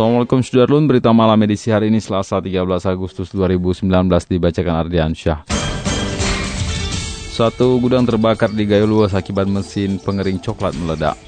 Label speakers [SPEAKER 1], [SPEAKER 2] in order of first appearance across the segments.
[SPEAKER 1] Assalamualaikum Sudarlun, berita malam edisi hari ini Selasa 13 Agustus 2019 dibacakan Ardian Syah. Satu gudang terbakar di Gayo Luas akibat mesin pengering coklat meledak.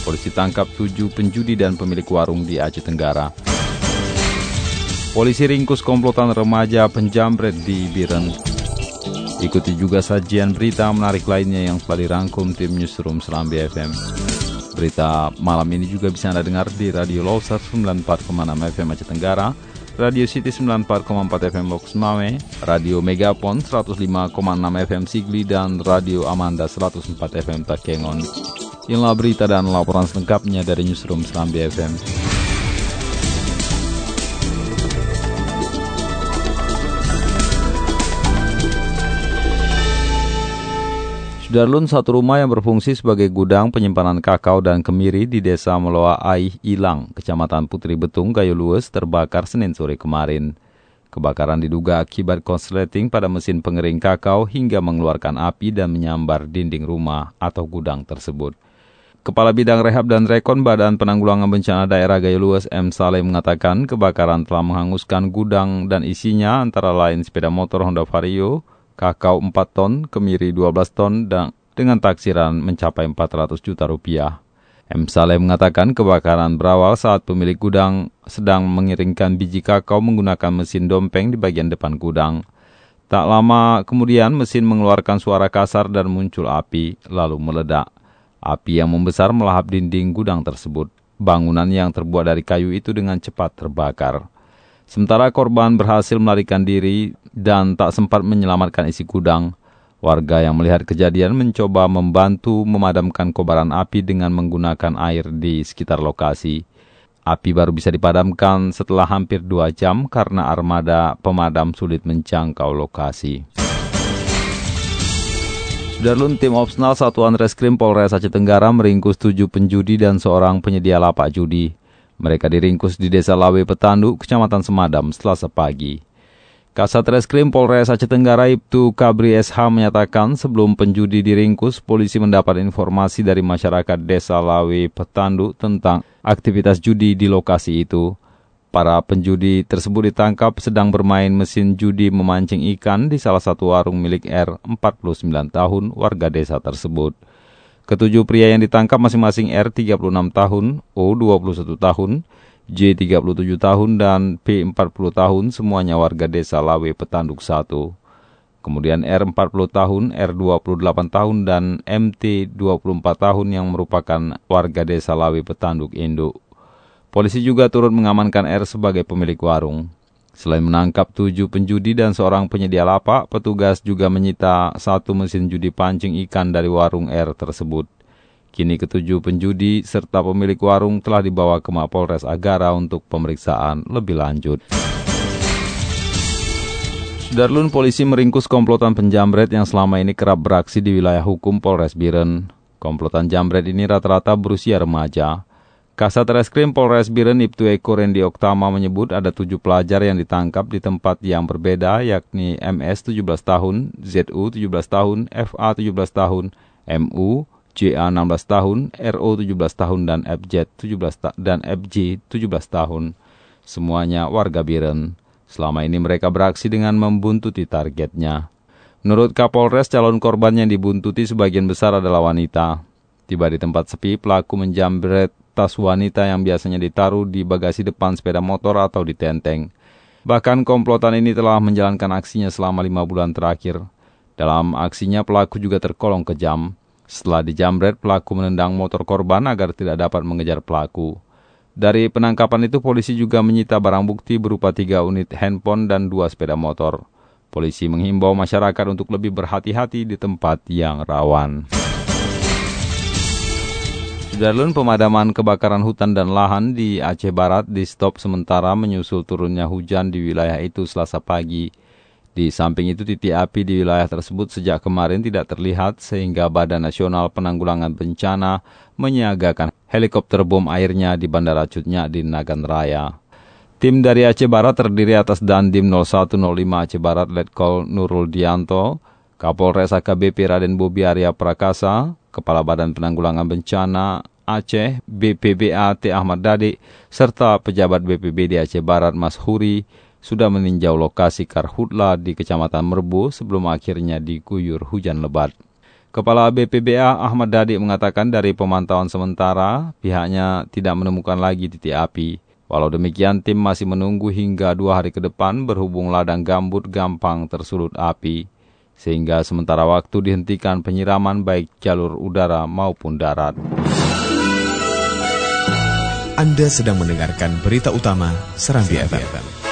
[SPEAKER 1] Polisi tangkap tujuh penjudi dan pemilik warung di Aceh Tenggara. Polisi ringkus komplotan remaja penjamret di Biren. Ikuti juga sajian berita menarik lainnya yang telah dirangkum tim Newsroom Seram BFM. Berita malam ini juga bisa Anda dengar di Radio Loser 94,6 FM Aceh Tenggara, Radio City 94,4 FM Loks Mame, Radio Megapon 105,6 FM Sigli, dan Radio Amanda 104 FM Takengon. Inilah berita dan laporan selengkapnya dari Newsroom Serambi FM. Sudarlun satu rumah yang berfungsi sebagai gudang penyimpanan kakao dan kemiri di desa Meloa Aih Ilang, kecamatan Putri Betung, Gayo Lues, terbakar Senin sore kemarin. Kebakaran diduga akibat konsleting pada mesin pengering kakao hingga mengeluarkan api dan menyambar dinding rumah atau gudang tersebut. Kepala Bidang Rehab dan Rekon Badan Penanggulangan Bencana Daerah Gayo Lues M. Saleh mengatakan kebakaran telah menghanguskan gudang dan isinya antara lain sepeda motor Honda Vario, kakao 4 ton, kemiri 12 ton, dan dengan taksiran mencapai 400 juta rupiah. M. Saleh mengatakan kebakaran berawal saat pemilik gudang sedang mengiringkan biji kakao menggunakan mesin dompeng di bagian depan gudang. Tak lama kemudian mesin mengeluarkan suara kasar dan muncul api, lalu meledak. Api yang membesar melahap dinding gudang tersebut. Bangunan yang terbuat dari kayu itu dengan cepat terbakar. Sementara korban berhasil melarikan diri dan tak sempat menyelamatkan isi gudang. Warga yang melihat kejadian mencoba membantu memadamkan kobaran api dengan menggunakan air di sekitar lokasi. Api baru bisa dipadamkan setelah hampir dua jam karena armada pemadam sulit menjangkau lokasi. Darlun tim opsional Satuan Reskrim Polres Aceh Tenggara meringkus tujuh penjudi dan seorang penyedia lapak judi. Mereka diringkus di Desa Lawe Petandu, Kecamatan Semadam, selasa pagi. Kasat Reskrim Polres Aceh Tenggara Ibtu Kabri SH menyatakan sebelum penjudi diringkus, polisi mendapat informasi dari masyarakat Desa Lawe Petandu tentang aktivitas judi di lokasi itu. Para penjudi tersebut ditangkap sedang bermain mesin judi memancing ikan di salah satu warung milik R, 49 tahun, warga desa tersebut. Ketujuh pria yang ditangkap masing-masing R 36 tahun, O 21 tahun, J 37 tahun, dan P 40 tahun, semuanya warga desa Lawe Petanduk 1. Kemudian R 40 tahun, R 28 tahun, dan MT 24 tahun yang merupakan warga desa Lawe Petanduk Induk. Polisi juga turut mengamankan R sebagai pemilik warung. Selain menangkap tujuh penjudi dan seorang penyedia lapak, petugas juga menyita satu mesin judi pancing ikan dari warung R tersebut. Kini ketujuh penjudi serta pemilik warung telah dibawa ke Mapolres Agara untuk pemeriksaan lebih lanjut. Darlun polisi meringkus komplotan penjamret yang selama ini kerap beraksi di wilayah hukum Polres Biren. Komplotan jambret ini rata-rata berusia remaja. Kasat Reskrim Polres Biren Ibtu Eko Rendi Oktama menyebut ada tujuh pelajar yang ditangkap di tempat yang berbeda yakni MS 17 tahun, ZU 17 tahun, FA 17 tahun, MU, JA 16 tahun, RO 17 tahun dan FJ 17 ta dan FJ 17 tahun. Semuanya warga Biren. Selama ini mereka beraksi dengan membuntuti targetnya. Menurut Kapolres, calon korban yang dibuntuti sebagian besar adalah wanita. Tiba di tempat sepi, pelaku menjambret tas wanita yang biasanya ditaruh di bagasi depan sepeda motor atau di tenteng. Bahkan komplotan ini telah menjalankan aksinya selama lima bulan terakhir. Dalam aksinya pelaku juga terkolong kejam. Setelah dijamret, pelaku menendang motor korban agar tidak dapat mengejar pelaku. Dari penangkapan itu, polisi juga menyita barang bukti berupa tiga unit handphone dan dua sepeda motor. Polisi menghimbau masyarakat untuk lebih berhati-hati di tempat yang rawan. Sudarlun pemadaman kebakaran hutan dan lahan di Aceh Barat di stop sementara menyusul turunnya hujan di wilayah itu selasa pagi. Di samping itu titik api di wilayah tersebut sejak kemarin tidak terlihat sehingga Badan Nasional Penanggulangan Bencana menyiagakan helikopter bom airnya di Bandara Cutnya di Nagan Raya. Tim dari Aceh Barat terdiri atas Dandim 0105 Aceh Barat Letkol Nurul Dianto, Kapolres AKBP Raden Bobi Arya Prakasa, Kepala Badan Penanggulangan Bencana Aceh BPBA T. Ahmad Dadi, serta pejabat BPBD Aceh Barat Mas Huri, sudah meninjau lokasi karhutla di Kecamatan Merbu sebelum akhirnya diguyur hujan lebat. Kepala BPBA Ahmad Dadi mengatakan dari pemantauan sementara, pihaknya tidak menemukan lagi titik api. Walau demikian, tim masih menunggu hingga dua hari ke depan berhubung ladang gambut gampang tersulut api. Sehingga sementara waktu dihentikan penyiraman baik jalur udara maupun darat.
[SPEAKER 2] Anda sedang mendengarkan berita utama Serambi FM.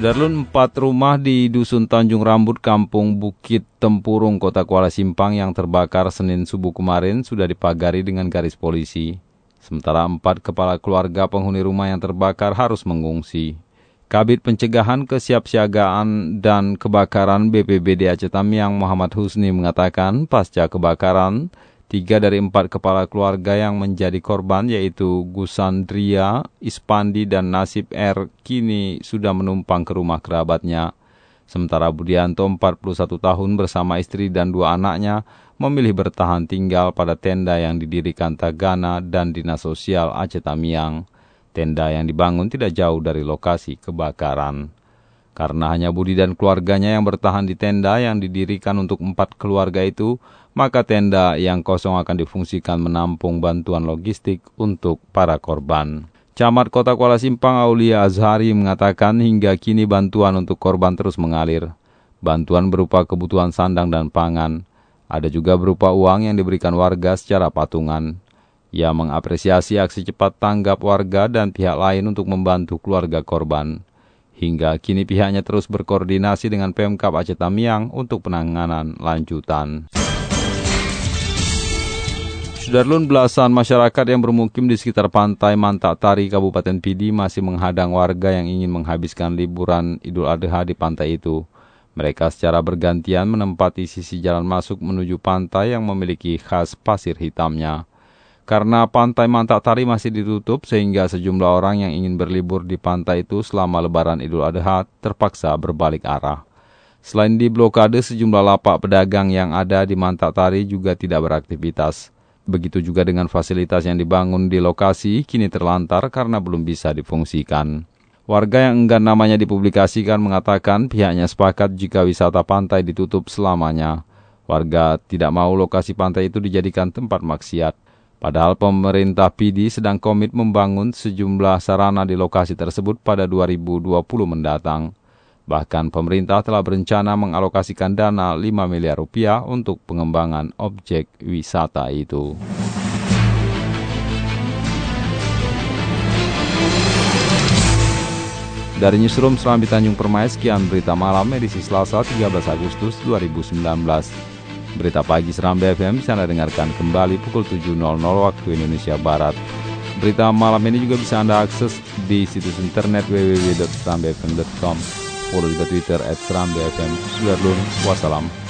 [SPEAKER 1] Darlun empat rumah di Dusun Tanjung Rambut, Kampung Bukit Tempurung, Kota Kuala Simpang yang terbakar Senin subuh kemarin sudah dipagari dengan garis polisi. Sementara empat kepala keluarga penghuni rumah yang terbakar harus mengungsi. Kabit Pencegahan Kesiapsiagaan dan Kebakaran BPBD Aceh Tamiang Muhammad Husni mengatakan pasca kebakaran, Tiga dari empat kepala keluarga yang menjadi korban yaitu Gusandria, Ispandi, dan Nasib R kini sudah menumpang ke rumah kerabatnya. Sementara Budianto 41 tahun bersama istri dan dua anaknya memilih bertahan tinggal pada tenda yang didirikan Tagana dan Dinas Sosial Aceh Tamiang. Tenda yang dibangun tidak jauh dari lokasi kebakaran. Karena hanya Budi dan keluarganya yang bertahan di tenda yang didirikan untuk empat keluarga itu, maka tenda yang kosong akan difungsikan menampung bantuan logistik untuk para korban. Camat Kota Kuala Simpang Aulia Azhari mengatakan hingga kini bantuan untuk korban terus mengalir. Bantuan berupa kebutuhan sandang dan pangan. Ada juga berupa uang yang diberikan warga secara patungan. Ia mengapresiasi aksi cepat tanggap warga dan pihak lain untuk membantu keluarga korban. Hingga kini pihaknya terus berkoordinasi dengan Pemkap Aceh Tamiang untuk penanganan lanjutan. Sudarlun belasan masyarakat yang bermukim di sekitar pantai Mantak Tari, Kabupaten Pidi masih menghadang warga yang ingin menghabiskan liburan Idul Adha di pantai itu. Mereka secara bergantian menempati sisi jalan masuk menuju pantai yang memiliki khas pasir hitamnya. Karena pantai Mantak Tari masih ditutup sehingga sejumlah orang yang ingin berlibur di pantai itu selama lebaran Idul Adha terpaksa berbalik arah. Selain di blokade, sejumlah lapak pedagang yang ada di Mantak Tari juga tidak beraktivitas. Begitu juga dengan fasilitas yang dibangun di lokasi kini terlantar karena belum bisa difungsikan. Warga yang enggan namanya dipublikasikan mengatakan pihaknya sepakat jika wisata pantai ditutup selamanya. Warga tidak mau lokasi pantai itu dijadikan tempat maksiat. Padahal pemerintah PD sedang komit membangun sejumlah sarana di lokasi tersebut pada 2020 mendatang. Bahkan pemerintah telah berencana mengalokasikan dana 5 miliar rupiah untuk pengembangan objek wisata itu. Dari Newsroom Serambi Tanjung Permai, sekian berita malam edisi Selasa 13 Agustus 2019. Berita pagi Serambi FM bisa Anda dengarkan kembali pukul 7.00 waktu Indonesia Barat. Berita malam ini juga bisa Anda akses di situs internet www.serambifm.com follow juga Twitter at Seram BFM. Sudah dulu, wassalam.